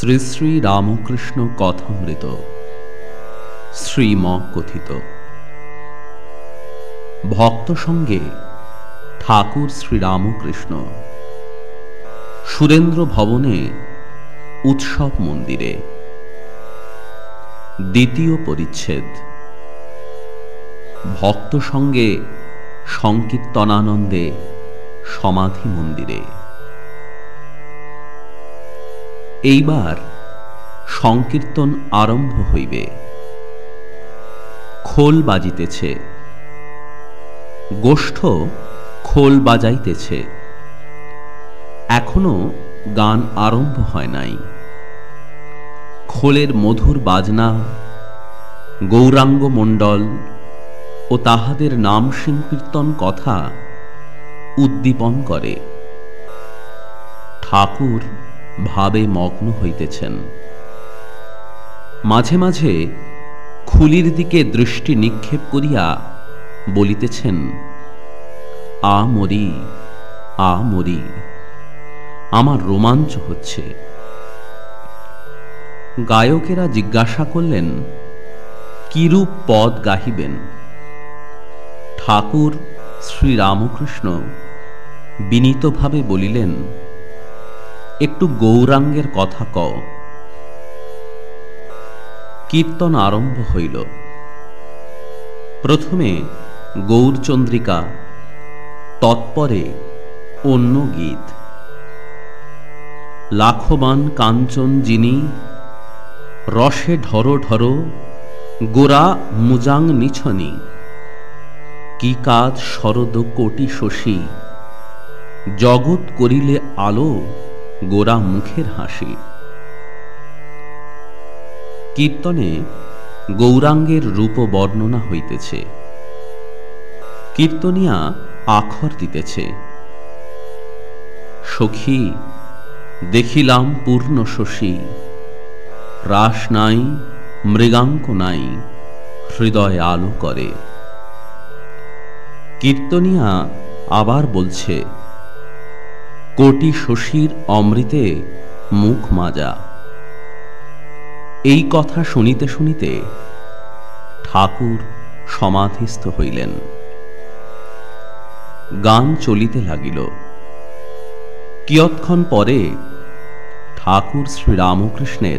শ্রী শ্রী রামকৃষ্ণ কথামৃত শ্রীম কথিত ভক্ত সঙ্গে ঠাকুর শ্রীরামকৃষ্ণ সুরেন্দ্র ভবনে উৎসব মন্দিরে। দ্বিতীয় পরিচ্ছেদ। ভক্ত সঙ্গে সংকীর্তনানন্দে সমাধি মন্দিরে। এইবার সংকীর্তন আরম্ভ হইবে। খোল বাজিতেছে। গোষ্ঠ খোল বাজাইতেছে। এখনও গান আরম্ভ হয় নাই। খোলের মধুর বাজনা গৌরাঙ্গ মণ্ডল ও তাহাদের নাম সংকীর্তন কথা উদ্দীপন করে। ঠাকুর ভাবে মগ্ন হইতেছেন। মাঝে মাঝে খুলির দিকে দৃষ্টি নিক্ষেপ করিয়া বলিতেছেন, আ মরি আ মরি, আমার রোমাঞ্চ হচ্ছে। গায়কেরা জিজ্ঞাসা করলেন, কিরূপ পদ গাহিবেন? ঠাকুর শ্রীরামকৃষ্ণ বিনীতভাবে বলিলেন একটু গৌরাঙ্গের কথা কও। কীর্তন আরম্ভ হইল। প্রথমে গৌরচন্দ্রিকা, তৎপরে অন্য গীত। লাখবান কাঞ্চন যিনি, রসে ঢরো ঢরো, গোরা মুজাং নিছনি। কি কাজ শরদ কোটি শশী, জগৎ করিলে আলো গোরা মুখের হাসি। কীর্তনে গৌরাঙ্গের রূপ বর্ণনা হইতেছে। কীর্তনিয়া আখর দিতেছে। সখী, দেখিলাম পূর্ণ শশী। রাস নাই, মৃগাঙ্ক নাই, হৃদয় আলো করে। কীর্তনিয়া আবার বলছে কোটি শশীর অমৃতে মুখ মাজা। এই কথা শুনিতে শুনিতে ঠাকুর সমাধিস্থ হইলেন। গান চলিতে লাগিল। কিয়ৎক্ষণ পরে ঠাকুর শ্রীরামকৃষ্ণের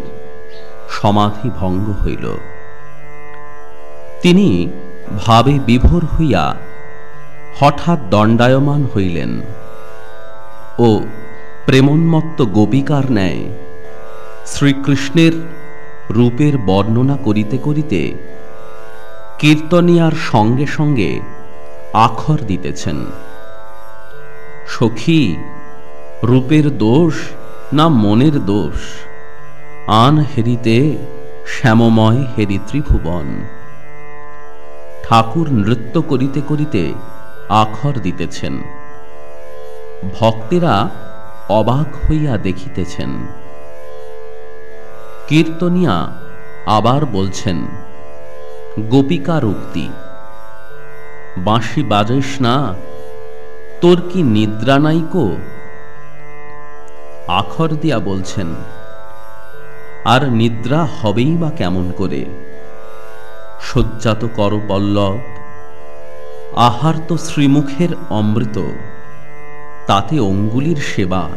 সমাধি ভঙ্গ হইল। তিনি ভাবে বিভোর হইয়া হঠাৎ দণ্ডায়মান হইলেন। ও প্রেমোন্মত্ত গোপিকার ন্যায় শ্রীকৃষ্ণের রূপের বর্ণনা করিতে করিতে কীর্তনিয়ার সঙ্গে সঙ্গে আখর দিতেছেন। সখী, রূপের দোষ না মনের দোষ? আন হেরিতে শ্যামময় হেরি ত্রিভুবন। ঠাকুর নৃত্য করিতে করিতে আখর দিতেছেন। ভক্তেরা অবাক হইয়া দেখিতেছেন। কীর্তনিয়া আবার বলছেন গোপিকার উক্তি বাঁশি বাজাইস না, তোর কি নিদ্রা নাইকো আখর দিয়া বলছেন, আর নিদ্রা হবেই বা কেমন করে? শয্যাত কর পল্লব, আহার তো শ্রীমুখের অমৃত। তাতে অঙ্গুলির সেবা।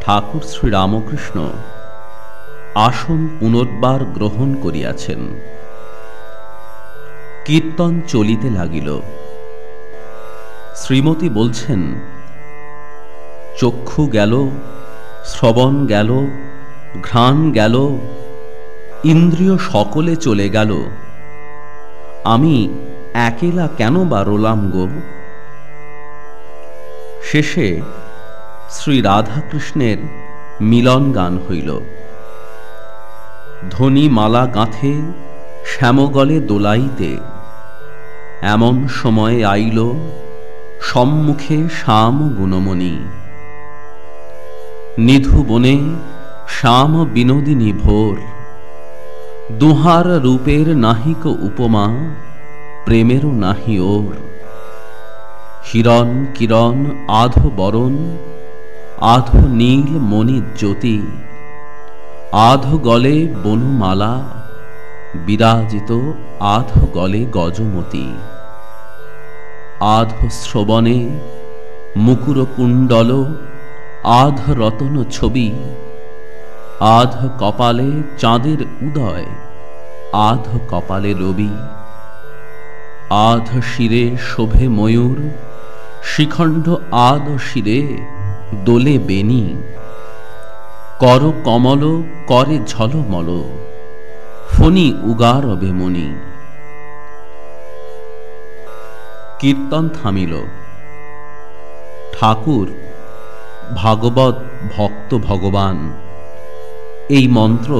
ঠাকুর শ্রীরামকৃষ্ণ আসন পুনর্বার গ্রহণ করিয়াছেন। কীর্তন চলিতে লাগিল। শ্রীমতী বলছেন, চক্ষু গেল, শ্রবণ গেল, ঘ্রাণ গেল, ইন্দ্রিয় সকলে চলে গেল। আমি একেলা কেন বা রোলাম গো? শেষে শ্রী রাধাকৃষ্ণের মিলন গান হইল। ধনী মালা গাঁথে শ্যামগলে দোলাইতে এমন সময়ে আইল সম্মুখে শ্যাম গুণমণি। নিধু বনে শ্যাম বিনোদিনী ভোর, দুহার রূপের নাহিক উপমা প্রেমেরও নাহি ওর। হিরণ, কিরণ, আধ বরণ, আধ নীল মণি জ্যোতি, আধ গলে বনমালা, বিরাজিত আধ গলে গজমতি। আধ শ্রবণে মুকুর কুণ্ডল আধ রতন ছবি, আধ কপালে চাঁদের উদয়, আধ কপালে রবি, আধ শিরে শোভে ময়ূর শিখণ্ড আধ শিরে দোলে বেনি কর কমল, করে ঝলমল ফণি উগার বেমনি কীর্তন থামিল। ঠাকুর, ভাগবত ভক্ত ভগবান, এই মন্ত্র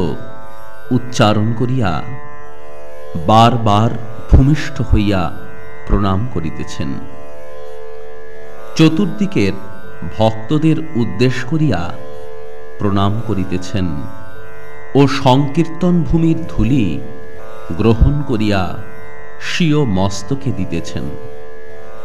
উচ্চারণ করিয়া বারবার ভূমিষ্ঠ হইয়া প্রণাম করিতেছেন। চতুর্দিকের ভক্তদের উদ্দেশ্য করিয়া প্রণাম করিতেছেন ও সংকীর্তন ভূমির ধূলি গ্রহণ করিয়া স্বীয় মস্তকে দিতেছেন।